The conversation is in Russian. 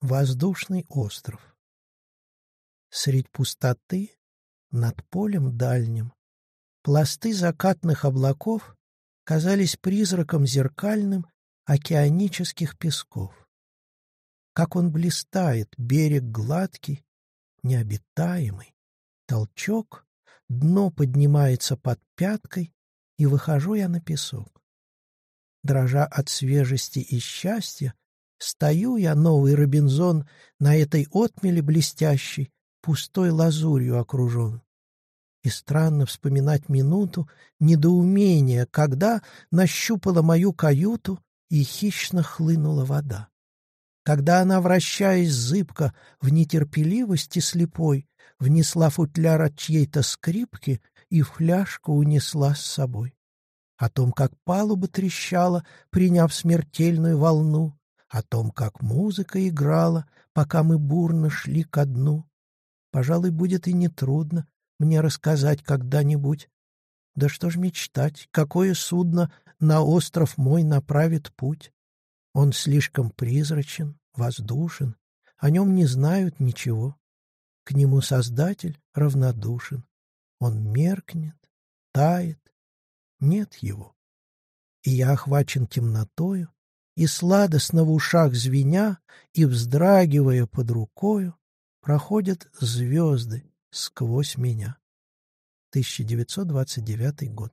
Воздушный остров. Средь пустоты, над полем дальним, пласты закатных облаков казались призраком зеркальным океанических песков. Как он блистает, берег гладкий, необитаемый, толчок, дно поднимается под пяткой, и выхожу я на песок. Дрожа от свежести и счастья, стою я, новый Робинзон, на этой отмеле блестящей, пустой лазурью окружен. И странно вспоминать минуту недоумения, когда нащупала мою каюту и хищно хлынула вода. Когда она, вращаясь зыбко в нетерпеливости слепой, внесла футляр от чьей-то скрипки и фляжку унесла с собой. О том, как палуба трещала, приняв смертельную волну, о том, как музыка играла, пока мы бурно шли ко дну. Пожалуй, будет и нетрудно мне рассказать когда-нибудь. Да что ж мечтать, какое судно на остров мой направит путь? Он слишком призрачен, воздушен, о нем не знают ничего. К нему Создатель равнодушен. Он меркнет, тает, нет его. И я охвачен темнотою, и сладостно в ушах звеня, и вздрагивая под рукою, проходят звезды сквозь меня. 1929 год.